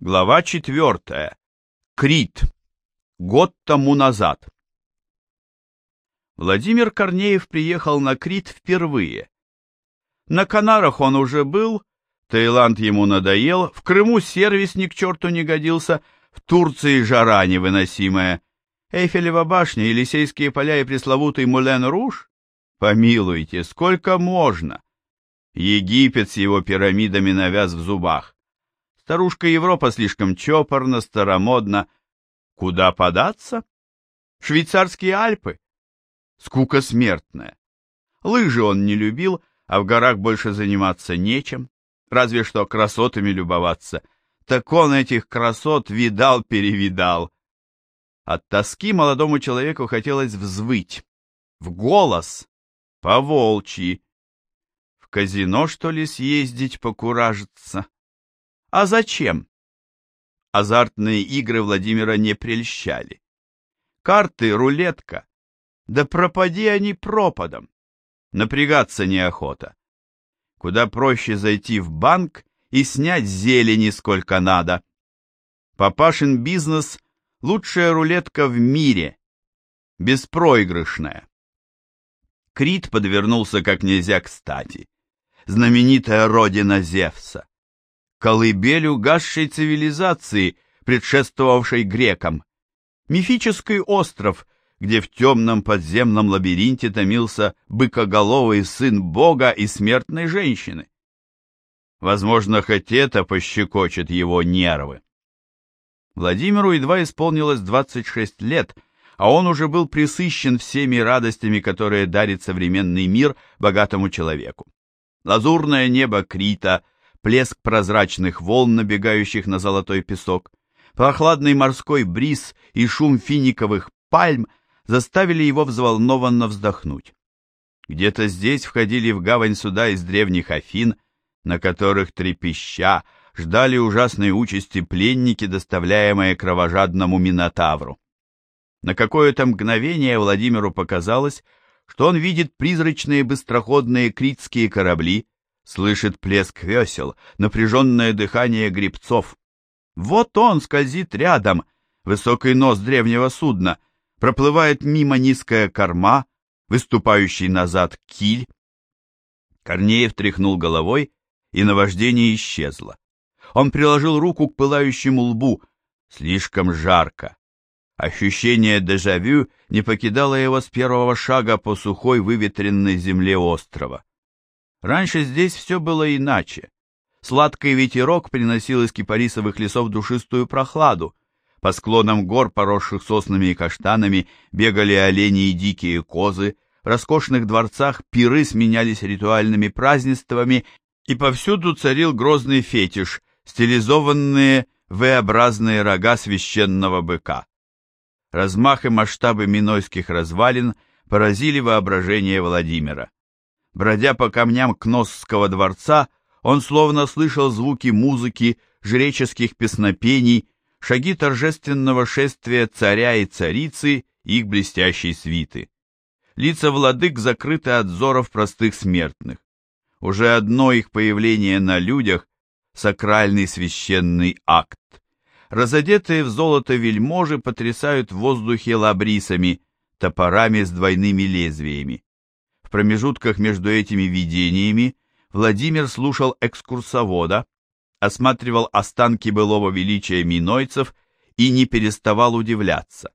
Глава четвертая. Крит. Год тому назад. Владимир Корнеев приехал на Крит впервые. На Канарах он уже был, Таиланд ему надоел, в Крыму сервис ни к черту не годился, в Турции жара невыносимая. Эйфелева башня, Елисейские поля и пресловутый Мулен-Руж? Помилуйте, сколько можно? Египет с его пирамидами навяз в зубах. Старушка Европа слишком чопорна, старомодна. Куда податься? Швейцарские Альпы? Скука смертная. Лыжи он не любил, а в горах больше заниматься нечем, разве что красотами любоваться. Так он этих красот видал-перевидал. От тоски молодому человеку хотелось взвыть. В голос, по волчьи. В казино, что ли, съездить покуражиться? А зачем? Азартные игры Владимира не прельщали. Карты, рулетка. Да пропади они пропадом. Напрягаться неохота. Куда проще зайти в банк и снять зелени сколько надо. Папашин бизнес — лучшая рулетка в мире. Беспроигрышная. Крит подвернулся как нельзя кстати. Знаменитая родина Зевса колыбель угасшей цивилизации, предшествовавшей грекам, мифический остров, где в темном подземном лабиринте томился быкоголовый сын бога и смертной женщины. Возможно, хоть это пощекочет его нервы. Владимиру едва исполнилось 26 лет, а он уже был присыщен всеми радостями, которые дарит современный мир богатому человеку. Лазурное небо Крита — плеск прозрачных волн, набегающих на золотой песок, прохладный морской бриз и шум финиковых пальм заставили его взволнованно вздохнуть. Где-то здесь входили в гавань суда из древних Афин, на которых трепеща ждали ужасной участи пленники, доставляемые кровожадному Минотавру. На какое-то мгновение Владимиру показалось, что он видит призрачные быстроходные критские корабли, слышит плеск весел, напряженное дыхание грибцов. Вот он скользит рядом, высокий нос древнего судна, проплывает мимо низкая корма, выступающий назад киль. Корнеев тряхнул головой, и наваждение исчезло. Он приложил руку к пылающему лбу. Слишком жарко. Ощущение дежавю не покидало его с первого шага по сухой выветренной земле острова. Раньше здесь все было иначе. Сладкий ветерок приносил из кипарисовых лесов душистую прохладу. По склонам гор, поросших соснами и каштанами, бегали олени и дикие козы, в роскошных дворцах пиры сменялись ритуальными празднествами, и повсюду царил грозный фетиш, стилизованные V-образные рога священного быка. Размах и масштабы минойских развалин поразили воображение Владимира. Бродя по камням Кносского дворца, он словно слышал звуки музыки, жреческих песнопений, шаги торжественного шествия царя и царицы их блестящей свиты. Лица владык закрыты от взоров простых смертных. Уже одно их появление на людях — сакральный священный акт. Разодетые в золото вельможи потрясают в воздухе лабрисами, топорами с двойными лезвиями. В промежутках между этими видениями Владимир слушал экскурсовода, осматривал останки былого величия минойцев и не переставал удивляться.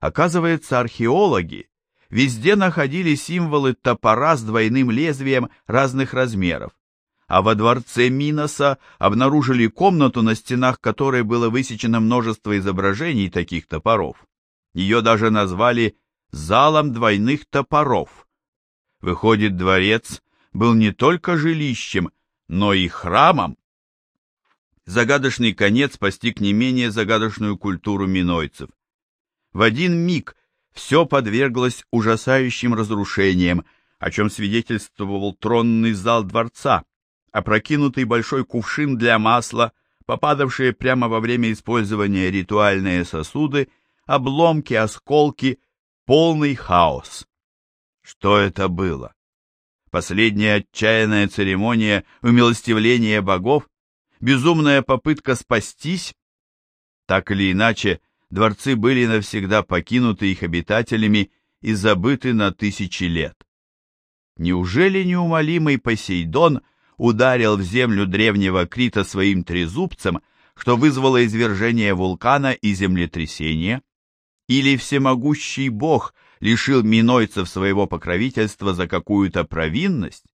Оказывается, археологи везде находили символы топора с двойным лезвием разных размеров, а во дворце Миноса обнаружили комнату, на стенах которой было высечено множество изображений таких топоров. Ее даже назвали «залом двойных топоров». Выходит, дворец был не только жилищем, но и храмом. Загадочный конец постиг не менее загадочную культуру минойцев. В один миг все подверглось ужасающим разрушениям, о чем свидетельствовал тронный зал дворца, опрокинутый большой кувшин для масла, попадавшие прямо во время использования ритуальные сосуды, обломки, осколки, полный хаос. Что это было? Последняя отчаянная церемония умилостивления богов? безумная попытка спастись. Так или иначе, дворцы были навсегда покинуты их обитателями и забыты на тысячи лет. Неужели неумолимый Посейдон ударил в землю древнего Крита своим трезубцем, что вызвало извержение вулкана и землетрясение? Или всемогущий бог лишил минойцев своего покровительства за какую-то провинность?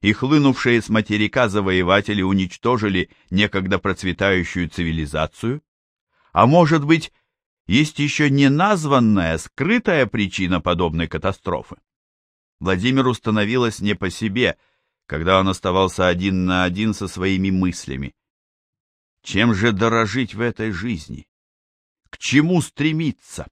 и хлынувшие с материка завоеватели уничтожили некогда процветающую цивилизацию? А может быть, есть еще неназванная, скрытая причина подобной катастрофы? Владимиру становилось не по себе, когда он оставался один на один со своими мыслями. Чем же дорожить в этой жизни? К чему стремиться?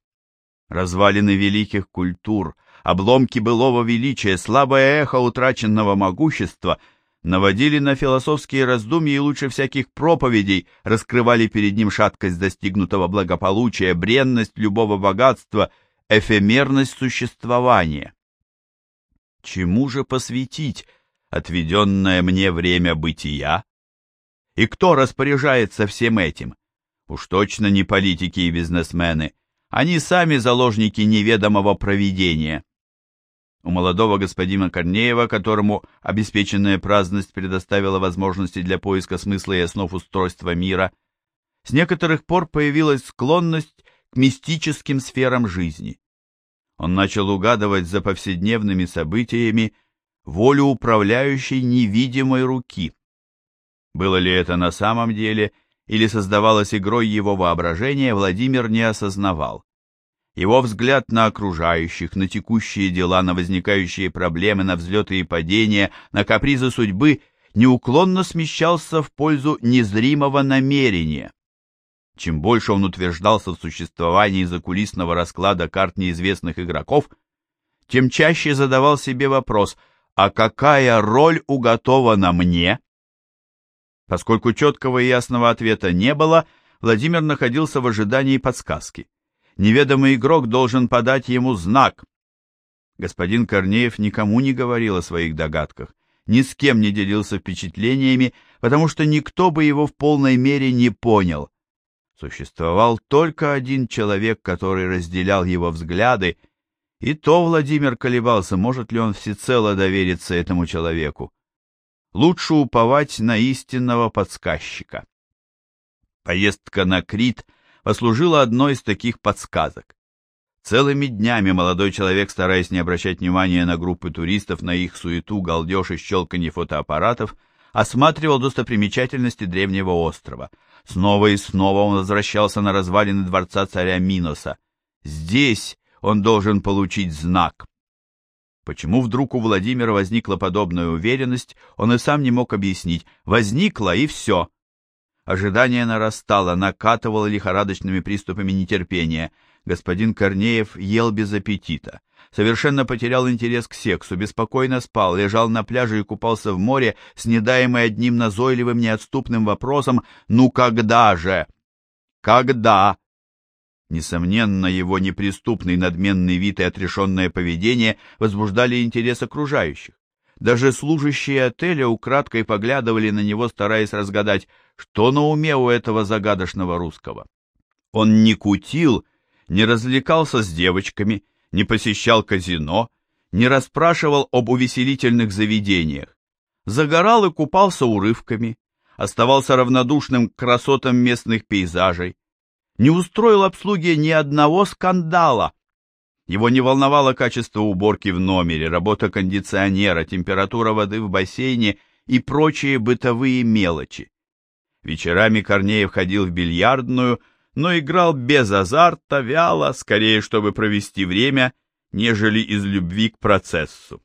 Развалины великих культур, обломки былого величия, слабое эхо утраченного могущества наводили на философские раздумья и лучше всяких проповедей раскрывали перед ним шаткость достигнутого благополучия, бренность любого богатства, эфемерность существования. Чему же посвятить отведенное мне время бытия? И кто распоряжается всем этим? Уж точно не политики и бизнесмены. Они сами заложники неведомого провидения. У молодого господина Корнеева, которому обеспеченная праздность предоставила возможности для поиска смысла и основ устройства мира, с некоторых пор появилась склонность к мистическим сферам жизни он начал угадывать за повседневными событиями волю управляющей невидимой руки. Было ли это на самом деле или создавалось игрой его воображения, Владимир не осознавал. Его взгляд на окружающих, на текущие дела, на возникающие проблемы, на взлеты и падения, на капризы судьбы неуклонно смещался в пользу незримого намерения. Чем больше он утверждался в существовании закулисного расклада карт неизвестных игроков, тем чаще задавал себе вопрос, а какая роль уготована мне? Поскольку четкого и ясного ответа не было, Владимир находился в ожидании подсказки. Неведомый игрок должен подать ему знак. Господин Корнеев никому не говорил о своих догадках, ни с кем не делился впечатлениями, потому что никто бы его в полной мере не понял — Существовал только один человек, который разделял его взгляды, и то Владимир колебался, может ли он всецело довериться этому человеку. Лучше уповать на истинного подсказчика. Поездка на Крит послужила одной из таких подсказок. Целыми днями молодой человек, стараясь не обращать внимания на группы туристов, на их суету, галдеж и щелканье фотоаппаратов, осматривал достопримечательности древнего острова. Снова и снова он возвращался на развалины дворца царя Миноса. Здесь он должен получить знак. Почему вдруг у Владимира возникла подобная уверенность, он и сам не мог объяснить. Возникла, и все. Ожидание нарастало, накатывало лихорадочными приступами нетерпения. Господин Корнеев ел без аппетита совершенно потерял интерес к сексу, беспокойно спал, лежал на пляже и купался в море, снедаемый одним назойливым неотступным вопросом «Ну когда же? Когда?» Несомненно, его неприступный надменный вид и отрешенное поведение возбуждали интерес окружающих. Даже служащие отеля украдкой поглядывали на него, стараясь разгадать, что на уме у этого загадочного русского. Он не кутил, не развлекался с девочками, не посещал казино, не расспрашивал об увеселительных заведениях, загорал и купался урывками, оставался равнодушным к красотам местных пейзажей, не устроил обслуге ни одного скандала. Его не волновало качество уборки в номере, работа кондиционера, температура воды в бассейне и прочие бытовые мелочи. Вечерами Корнеев ходил в бильярдную, но играл без азарта, вяло, скорее, чтобы провести время, нежели из любви к процессу.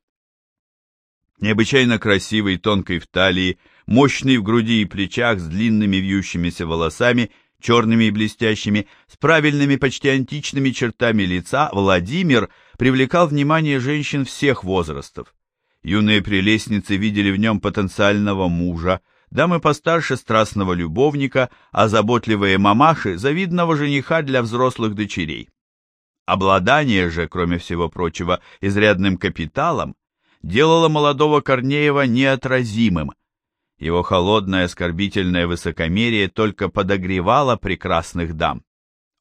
Необычайно красивый, тонкой в талии, мощный в груди и плечах, с длинными вьющимися волосами, черными и блестящими, с правильными почти античными чертами лица, Владимир привлекал внимание женщин всех возрастов. Юные прелестницы видели в нем потенциального мужа, дамы постарше страстного любовника, а заботливые мамаши – завидного жениха для взрослых дочерей. Обладание же, кроме всего прочего, изрядным капиталом, делало молодого Корнеева неотразимым. Его холодное оскорбительное высокомерие только подогревало прекрасных дам.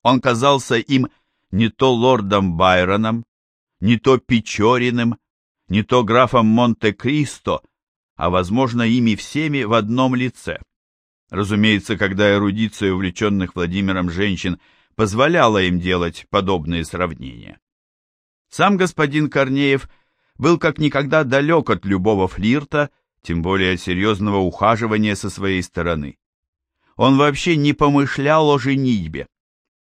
Он казался им не то лордом Байроном, не то Печориным, не то графом Монте-Кристо, а, возможно, ими всеми в одном лице. Разумеется, когда эрудиция увлеченных Владимиром женщин позволяла им делать подобные сравнения. Сам господин Корнеев был как никогда далек от любого флирта, тем более серьезного ухаживания со своей стороны. Он вообще не помышлял о женитьбе.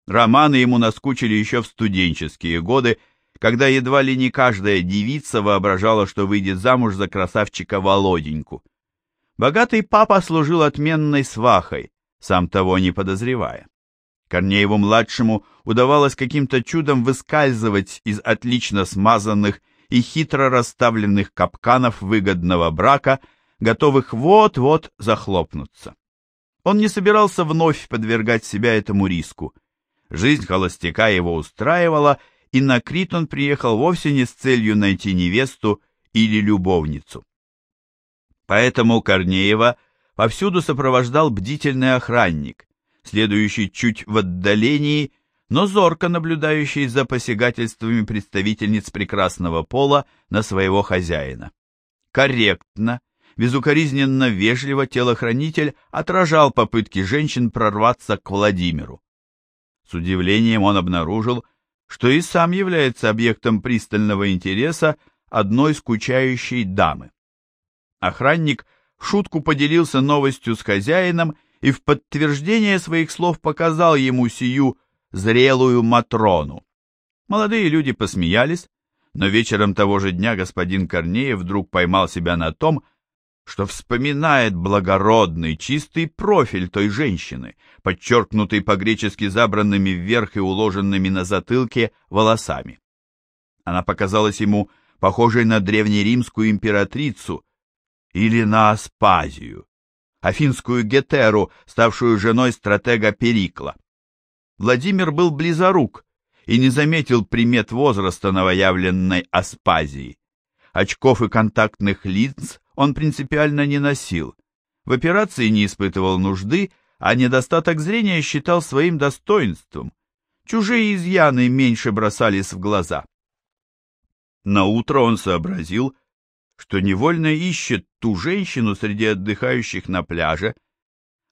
Романы ему наскучили еще в студенческие годы, когда едва ли не каждая девица воображала, что выйдет замуж за красавчика Володеньку. Богатый папа служил отменной свахой, сам того не подозревая. Корнееву-младшему удавалось каким-то чудом выскальзывать из отлично смазанных и хитро расставленных капканов выгодного брака, готовых вот-вот захлопнуться. Он не собирался вновь подвергать себя этому риску. Жизнь холостяка его устраивала, и на Крит он приехал вовсе не с целью найти невесту или любовницу. Поэтому Корнеева повсюду сопровождал бдительный охранник, следующий чуть в отдалении, но зорко наблюдающий за посягательствами представительниц прекрасного пола на своего хозяина. Корректно, безукоризненно вежливо телохранитель отражал попытки женщин прорваться к Владимиру. С удивлением он обнаружил, что и сам является объектом пристального интереса одной скучающей дамы. Охранник в шутку поделился новостью с хозяином и в подтверждение своих слов показал ему сию зрелую Матрону. Молодые люди посмеялись, но вечером того же дня господин Корнеев вдруг поймал себя на том, что вспоминает благородный, чистый профиль той женщины, подчеркнутый по-гречески забранными вверх и уложенными на затылке волосами. Она показалась ему похожей на древнеримскую императрицу, или на Аспазию, афинскую Гетеру, ставшую женой стратега Перикла. Владимир был близорук и не заметил примет возраста новоявленной Аспазии. Очков и контактных лиц он принципиально не носил, в операции не испытывал нужды, а недостаток зрения считал своим достоинством. Чужие изъяны меньше бросались в глаза. На утро он сообразил, что невольно ищет ту женщину среди отдыхающих на пляже,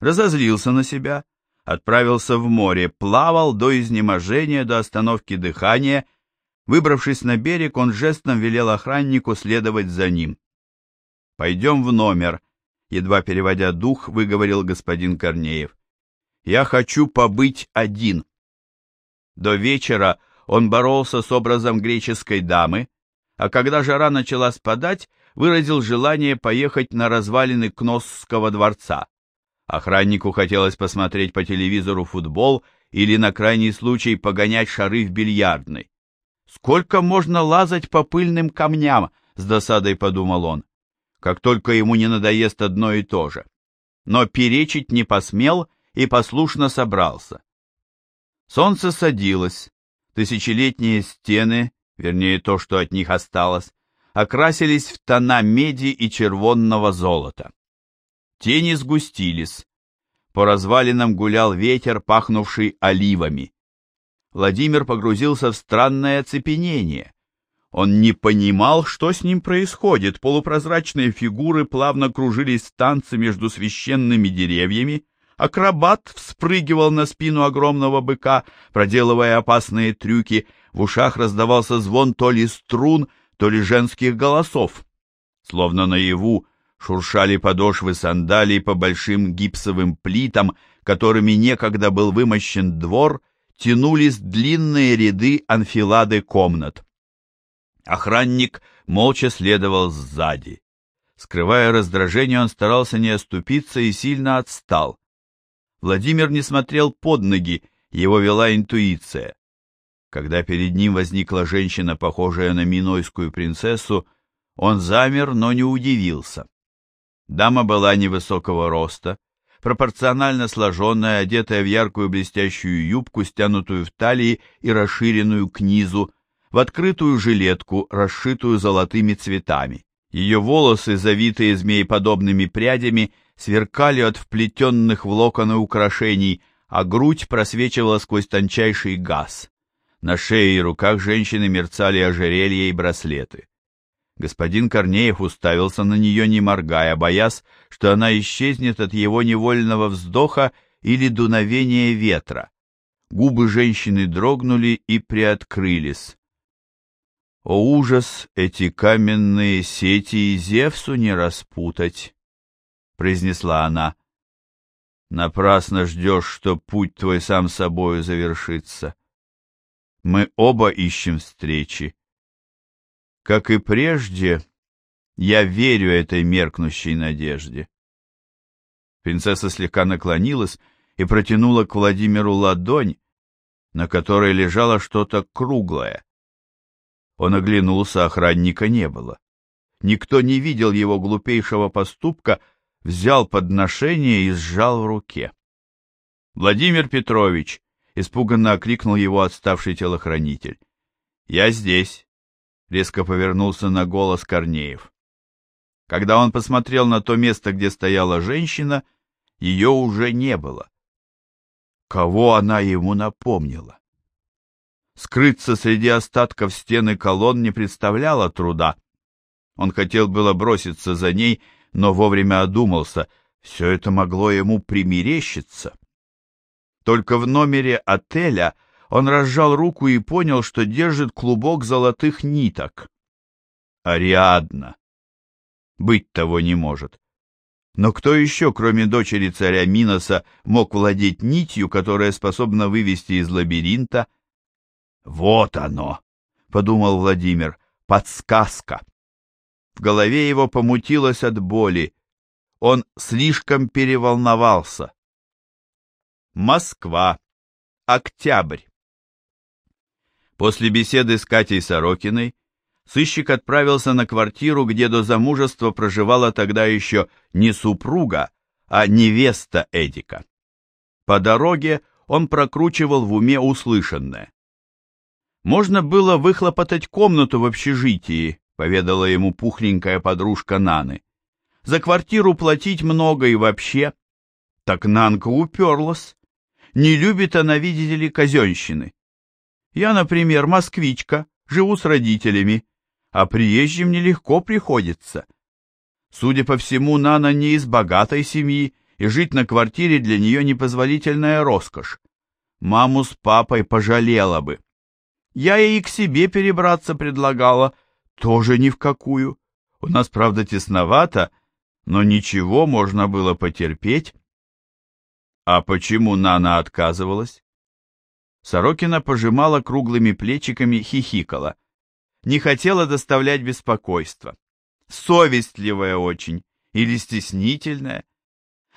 разозлился на себя, отправился в море, плавал до изнеможения, до остановки дыхания. Выбравшись на берег, он жестом велел охраннику следовать за ним. «Пойдем в номер», — едва переводя дух, выговорил господин Корнеев. «Я хочу побыть один». До вечера он боролся с образом греческой дамы, а когда жара начала спадать, выразил желание поехать на развалины Кносского дворца. Охраннику хотелось посмотреть по телевизору футбол или на крайний случай погонять шары в бильярдной. «Сколько можно лазать по пыльным камням?» — с досадой подумал он. Как только ему не надоест одно и то же. Но перечить не посмел и послушно собрался. Солнце садилось, тысячелетние стены вернее то, что от них осталось, окрасились в тона меди и червонного золота. Тени сгустились. По развалинам гулял ветер, пахнувший оливами. Владимир погрузился в странное оцепенение. Он не понимал, что с ним происходит. Полупрозрачные фигуры плавно кружились в танце между священными деревьями. Акробат вспрыгивал на спину огромного быка, проделывая опасные трюки, в ушах раздавался звон то ли струн, то ли женских голосов. Словно наяву шуршали подошвы сандалий по большим гипсовым плитам, которыми некогда был вымощен двор, тянулись длинные ряды анфилады комнат. Охранник молча следовал сзади. Скрывая раздражение, он старался не оступиться и сильно отстал. Владимир не смотрел под ноги, его вела интуиция. Когда перед ним возникла женщина, похожая на минойскую принцессу, он замер, но не удивился. Дама была невысокого роста, пропорционально сложенная, одетая в яркую блестящую юбку, стянутую в талии и расширенную к низу, в открытую жилетку, расшитую золотыми цветами. Ее волосы, завитые змееподобными прядями, сверкали от вплетенных в локоны украшений, а грудь просвечивала сквозь тончайший газ. На шее и руках женщины мерцали ожерелья и браслеты. Господин Корнеев уставился на нее, не моргая, боясь, что она исчезнет от его невольного вздоха или дуновения ветра. Губы женщины дрогнули и приоткрылись. О ужас, эти каменные сети и Зевсу не распутать, — произнесла она. Напрасно ждешь, что путь твой сам собою завершится. Мы оба ищем встречи. Как и прежде, я верю этой меркнущей надежде. Принцесса слегка наклонилась и протянула к Владимиру ладонь, на которой лежало что-то круглое. Он оглянулся, охранника не было. Никто не видел его глупейшего поступка, взял подношение и сжал в руке. «Владимир Петрович!» — испуганно окликнул его отставший телохранитель. «Я здесь!» Резко повернулся на голос Корнеев. Когда он посмотрел на то место, где стояла женщина, ее уже не было. Кого она ему напомнила? Скрыться среди остатков стены колонн не представляло труда. Он хотел было броситься за ней, но вовремя одумался, все это могло ему примерещиться. Только в номере отеля он разжал руку и понял, что держит клубок золотых ниток. Ариадна. Быть того не может. Но кто еще, кроме дочери царя Миноса, мог владеть нитью, которая способна вывести из лабиринта? Вот оно, подумал Владимир, подсказка. В голове его помутилось от боли. Он слишком переволновался. Москва. Октябрь. После беседы с Катей Сорокиной сыщик отправился на квартиру, где до замужества проживала тогда еще не супруга, а невеста Эдика. По дороге он прокручивал в уме услышанное. «Можно было выхлопотать комнату в общежитии», — поведала ему пухленькая подружка Наны. «За квартиру платить много и вообще». Так Нанка уперлась. Не любит она, видите ли, казенщины. Я, например, москвичка, живу с родителями, а приезжим нелегко приходится. Судя по всему, Нана не из богатой семьи, и жить на квартире для нее непозволительная роскошь. Маму с папой пожалела бы. Я ей к себе перебраться предлагала, тоже ни в какую. У нас, правда, тесновато, но ничего можно было потерпеть. А почему Нана отказывалась? Сорокина пожимала круглыми плечиками, хихикала. Не хотела доставлять беспокойство. Совестливая очень или стеснительная.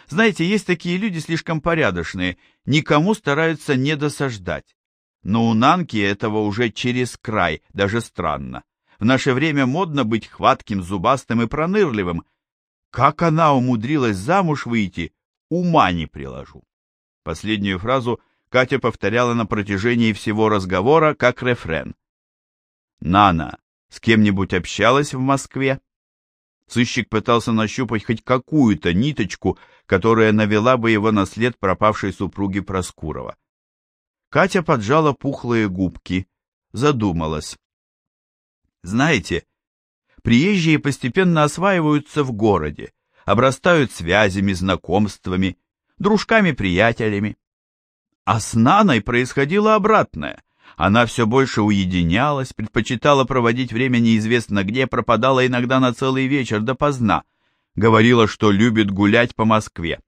Знаете, есть такие люди слишком порядочные, никому стараются не досаждать. Но у Нанки этого уже через край, даже странно. В наше время модно быть хватким, зубастым и пронырливым. Как она умудрилась замуж выйти, ума не приложу. Последнюю фразу Катя повторяла на протяжении всего разговора как рефрен. «Нана, с кем-нибудь общалась в Москве?» Сыщик пытался нащупать хоть какую-то ниточку, которая навела бы его на след пропавшей супруги Проскурова. Катя поджала пухлые губки, задумалась. «Знаете, приезжие постепенно осваиваются в городе, обрастают связями, знакомствами, дружками-приятелями. А с Наной происходило обратное. Она все больше уединялась, предпочитала проводить время неизвестно где, пропадала иногда на целый вечер допоздна. Говорила, что любит гулять по Москве.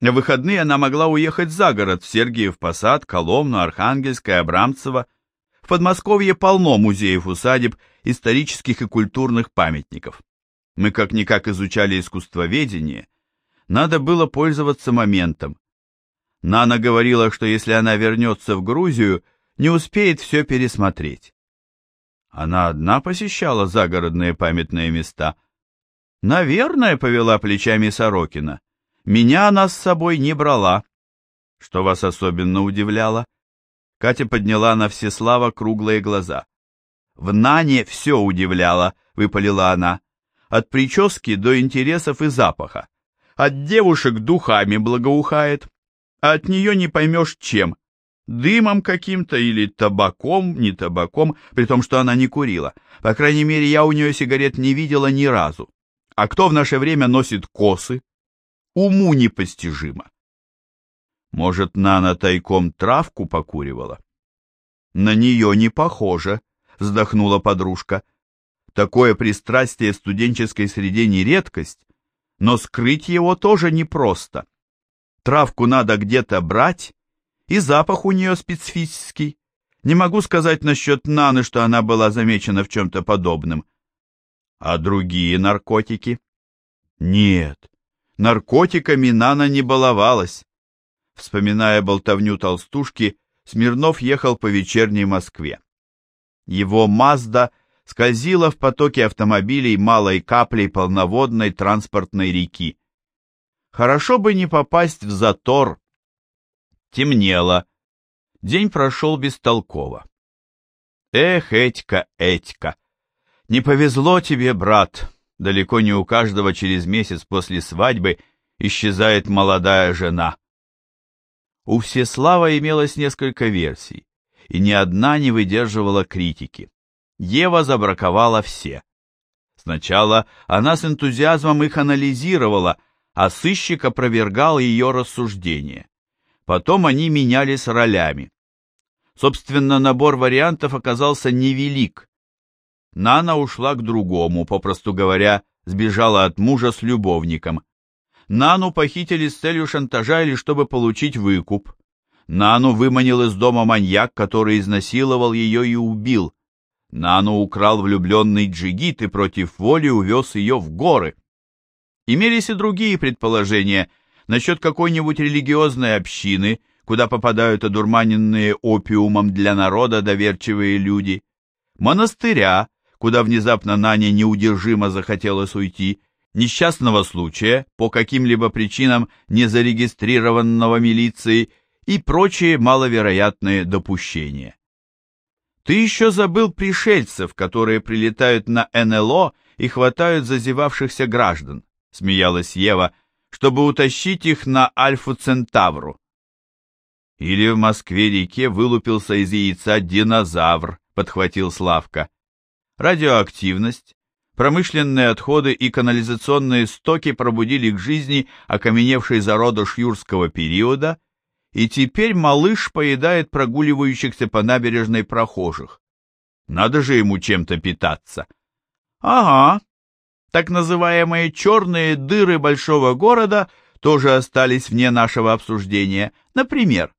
На выходные она могла уехать за город, в Сергиев Посад, Коломну, Архангельское, Абрамцево. В Подмосковье полно музеев-усадеб, исторических и культурных памятников. Мы как-никак изучали искусствоведение. Надо было пользоваться моментом. Нана говорила, что если она вернется в Грузию, не успеет все пересмотреть. Она одна посещала загородные памятные места. Наверное, повела плечами Сорокина. Меня она с собой не брала. Что вас особенно удивляло? Катя подняла на Всеслава круглые глаза. В Нане все удивляло, выпалила она. От прически до интересов и запаха. От девушек духами благоухает, а от нее не поймешь чем. Дымом каким-то или табаком, не табаком, при том, что она не курила. По крайней мере, я у нее сигарет не видела ни разу. А кто в наше время носит косы? Уму непостижимо. Может, Нана тайком травку покуривала? На нее не похоже, вздохнула подружка. Такое пристрастие в студенческой среде не редкость, но скрыть его тоже непросто. Травку надо где-то брать, и запах у нее специфический. Не могу сказать насчет Наны, что она была замечена в чем-то подобном. А другие наркотики? Нет, наркотиками Нана не баловалась. Вспоминая болтовню толстушки, Смирнов ехал по вечерней Москве. Его «Мазда» скользила в потоке автомобилей малой каплей полноводной транспортной реки. Хорошо бы не попасть в затор. Темнело. День прошел бестолково. Эх, Этька, Этька, не повезло тебе, брат. Далеко не у каждого через месяц после свадьбы исчезает молодая жена. У Всеслава имелось несколько версий, и ни одна не выдерживала критики. Ева забраковала все. Сначала она с энтузиазмом их анализировала, а сыщик опровергал ее рассуждения. Потом они менялись ролями. Собственно, набор вариантов оказался невелик. Нана ушла к другому, попросту говоря, сбежала от мужа с любовником. Нану похитили с целью шантажа или чтобы получить выкуп. Нану выманил из дома маньяк, который изнасиловал ее и убил. Нану украл влюбленный джигит и против воли увез ее в горы. Имелись и другие предположения насчет какой-нибудь религиозной общины, куда попадают одурманенные опиумом для народа доверчивые люди, монастыря, куда внезапно Нане неудержимо захотелось уйти, несчастного случая, по каким-либо причинам не зарегистрированного милицией и прочие маловероятные допущения. Ты еще забыл пришельцев, которые прилетают на НЛО и хватают зазевавшихся граждан, смеялась Ева, чтобы утащить их на Альфу Центавру. Или в Москве-реке вылупился из яйца динозавр, подхватил Славка. Радиоактивность, Промышленные отходы и канализационные стоки пробудили к жизни окаменевший зародыш юрского периода, и теперь малыш поедает прогуливающихся по набережной прохожих. Надо же ему чем-то питаться. Ага, так называемые черные дыры большого города тоже остались вне нашего обсуждения. Например,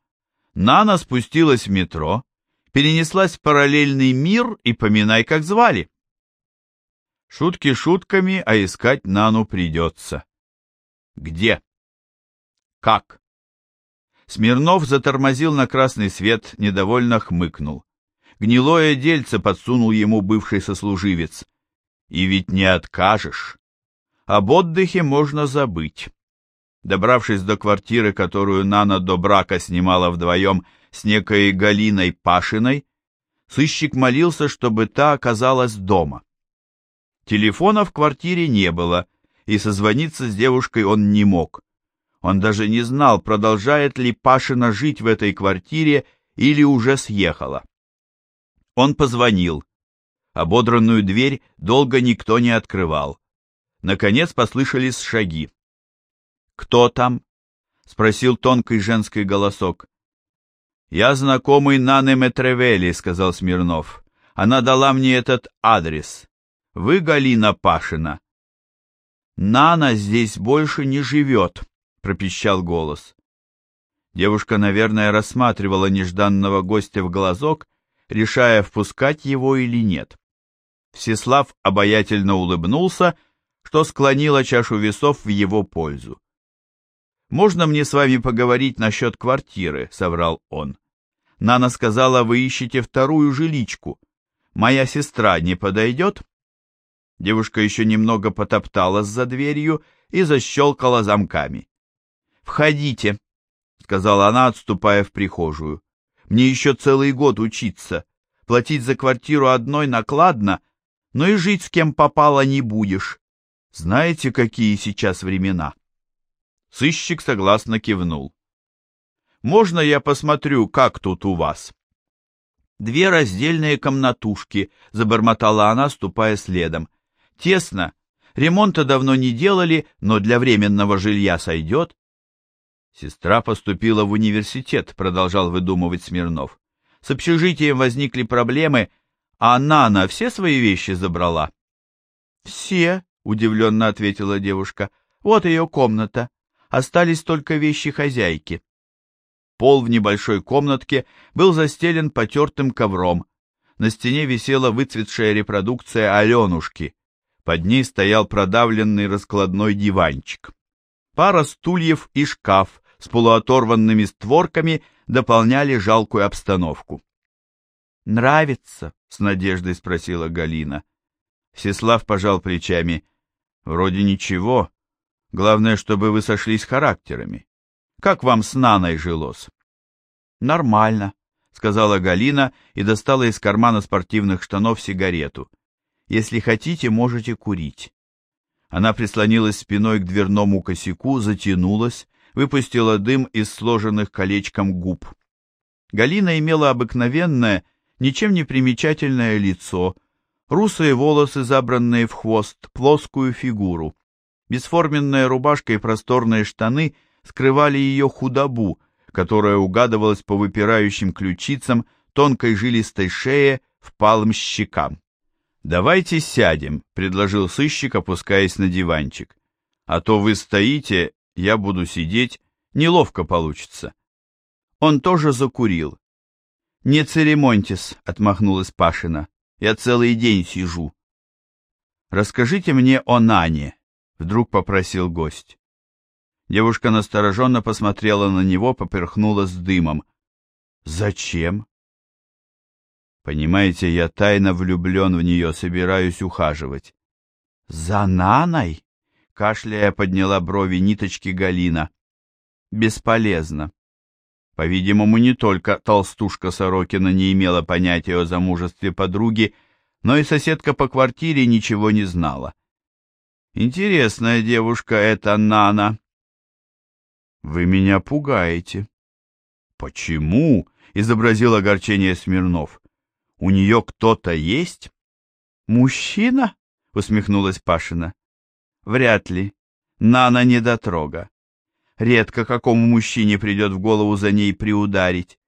Нана спустилась в метро, перенеслась в параллельный мир и поминай, как звали. Шутки шутками, а искать Нану придется. Где? Как? Смирнов затормозил на красный свет, недовольно хмыкнул. Гнилое дельце подсунул ему бывший сослуживец. И ведь не откажешь. Об отдыхе можно забыть. Добравшись до квартиры, которую Нана до брака снимала вдвоем с некой Галиной Пашиной, сыщик молился, чтобы та оказалась дома. Телефона в квартире не было, и созвониться с девушкой он не мог. Он даже не знал, продолжает ли Пашина жить в этой квартире или уже съехала. Он позвонил. Ободранную дверь долго никто не открывал. Наконец послышались шаги. «Кто там?» — спросил тонкий женский голосок. «Я знакомый Наны Метревели», — сказал Смирнов. «Она дала мне этот адрес. Вы Галина Пашина. Нана здесь больше не живет, пропищал голос. Девушка, наверное, рассматривала нежданного гостя в глазок, решая, впускать его или нет. Всеслав обаятельно улыбнулся, что склонило чашу весов в его пользу. «Можно мне с вами поговорить насчет квартиры?» — соврал он. «Нана сказала, вы ищете вторую жиличку. Моя сестра не подойдет?» Девушка еще немного потопталась за дверью и защелкала замками. «Входите», — сказала она, отступая в прихожую. «Мне еще целый год учиться. Платить за квартиру одной накладно, но и жить с кем попало не будешь. Знаете, какие сейчас времена?» Сыщик согласно кивнул. «Можно я посмотрю, как тут у вас?» «Две раздельные комнатушки», — забормотала она, ступая следом. «Тесно. Ремонта давно не делали, но для временного жилья сойдет». Сестра поступила в университет, продолжал выдумывать Смирнов. С общежитием возникли проблемы, а Нана все свои вещи забрала. Все, удивленно ответила девушка. Вот ее комната. Остались только вещи хозяйки. Пол в небольшой комнатке был застелен потертым ковром. На стене висела выцветшая репродукция Аленушки. Под ней стоял продавленный раскладной диванчик. Пара стульев и шкаф с полуоторванными створками дополняли жалкую обстановку. «Нравится?» — с надеждой спросила Галина. Всеслав пожал плечами. «Вроде ничего. Главное, чтобы вы сошлись характерами. Как вам с Наной жилось?» «Нормально», — сказала Галина и достала из кармана спортивных штанов сигарету. «Если хотите, можете курить». Она прислонилась спиной к дверному косяку, затянулась выпустила дым из сложенных колечком губ. Галина имела обыкновенное, ничем не примечательное лицо, русые волосы, забранные в хвост, плоскую фигуру. Бесформенная рубашка и просторные штаны скрывали ее худобу, которая угадывалась по выпирающим ключицам, тонкой жилистой шее, впалым щекам. «Давайте сядем», — предложил сыщик, опускаясь на диванчик. «А то вы стоите я буду сидеть, неловко получится. Он тоже закурил. «Не церемоньтесь», — отмахнулась Пашина. «Я целый день сижу». «Расскажите мне о Нане», — вдруг попросил гость. Девушка настороженно посмотрела на него, поперхнулась дымом. «Зачем?» «Понимаете, я тайно влюблен в нее, собираюсь ухаживать». «За Наной?» Кашляя, подняла брови ниточки Галина. Бесполезно. По-видимому, не только толстушка Сорокина не имела понятия о замужестве подруги, но и соседка по квартире ничего не знала. Интересная девушка эта Нана. Вы меня пугаете. Почему? изобразил огорчение Смирнов. У нее кто-то есть? Мужчина? усмехнулась Пашина. Вряд ли. Нана недотрога. Редко какому мужчине придет в голову за ней приударить.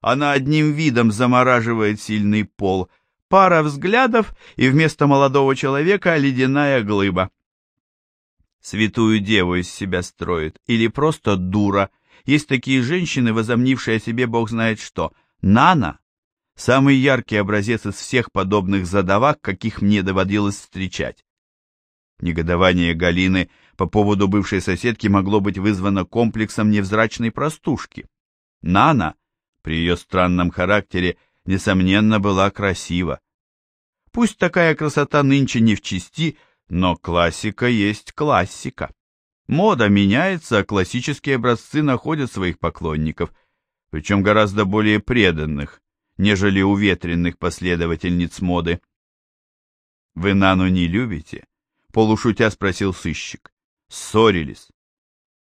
Она одним видом замораживает сильный пол. Пара взглядов, и вместо молодого человека ледяная глыба. Святую деву из себя строит. Или просто дура. Есть такие женщины, возомнившие о себе бог знает что. Нана — самый яркий образец из всех подобных задавак, каких мне доводилось встречать. Негодование Галины по поводу бывшей соседки могло быть вызвано комплексом невзрачной простушки. Нана, при ее странном характере, несомненно, была красива. Пусть такая красота нынче не в чести, но классика есть классика. Мода меняется, а классические образцы находят своих поклонников, причем гораздо более преданных, нежели уветренных последовательниц моды. Вы Нану не любите? полушутя спросил сыщик. Ссорились?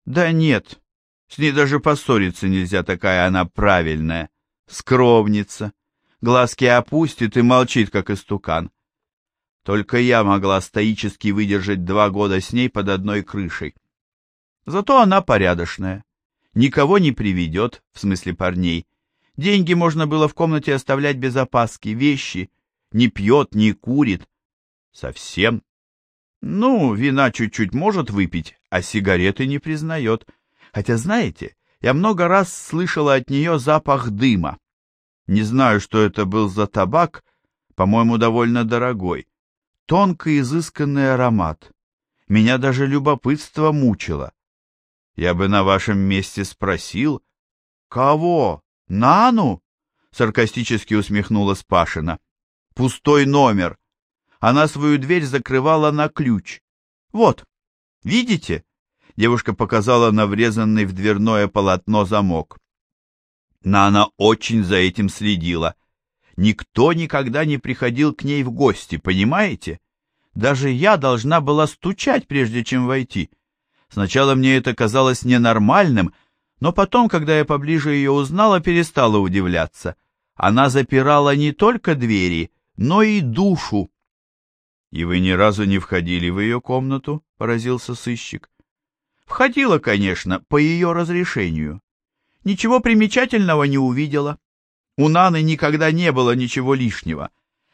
Да нет, с ней даже поссориться нельзя, такая она правильная. Скромница. Глазки опустит и молчит, как истукан. Только я могла стоически выдержать два года с ней под одной крышей. Зато она порядочная. Никого не приведет, в смысле парней. Деньги можно было в комнате оставлять без опаски, вещи. Не пьет, не курит. Совсем ну, вина чуть-чуть может выпить, а сигареты не признает. Хотя, знаете, я много раз слышала от нее запах дыма. Не знаю, что это был за табак, по-моему, довольно дорогой. Тонкий изысканный аромат. Меня даже любопытство мучило. Я бы на вашем месте спросил. «Кого? Нану?» — саркастически усмехнулась Пашина. «Пустой номер. Она свою дверь закрывала на ключ. Вот, видите? Девушка показала на врезанный в дверное полотно замок. Нана очень за этим следила. Никто никогда не приходил к ней в гости, понимаете? Даже я должна была стучать, прежде чем войти. Сначала мне это казалось ненормальным, но потом, когда я поближе ее узнала, перестала удивляться. Она запирала не только двери, но и душу. — И вы ни разу не входили в ее комнату? — поразился сыщик. — Входила, конечно, по ее разрешению. Ничего примечательного не увидела. У Наны никогда не было ничего лишнего.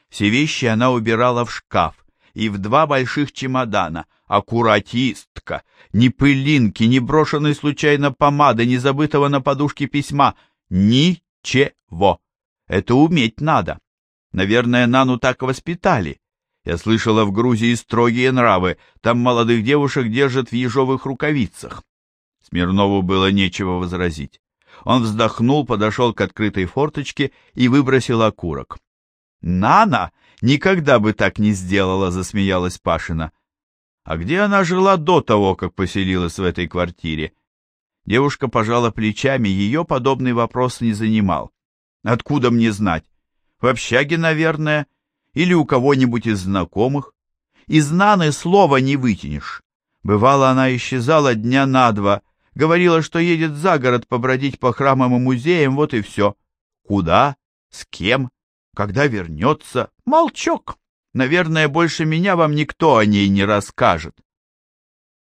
Все вещи она убирала в шкаф и в два больших чемодана. Аккуратистка. Ни пылинки, ни брошенной случайно помады, ни забытого на подушке письма. Ничего. Это уметь надо. Наверное, Нану так воспитали. Я слышала, в Грузии строгие нравы, там молодых девушек держат в ежовых рукавицах. Смирнову было нечего возразить. Он вздохнул, подошел к открытой форточке и выбросил окурок. «Нана никогда бы так не сделала», — засмеялась Пашина. «А где она жила до того, как поселилась в этой квартире?» Девушка пожала плечами, ее подобный вопрос не занимал. «Откуда мне знать? В общаге, наверное, или у кого-нибудь из знакомых. Из Наны слова не вытянешь. Бывало, она исчезала дня на два, говорила, что едет за город побродить по храмам и музеям, вот и все. Куда? С кем? Когда вернется? Молчок. Наверное, больше меня вам никто о ней не расскажет.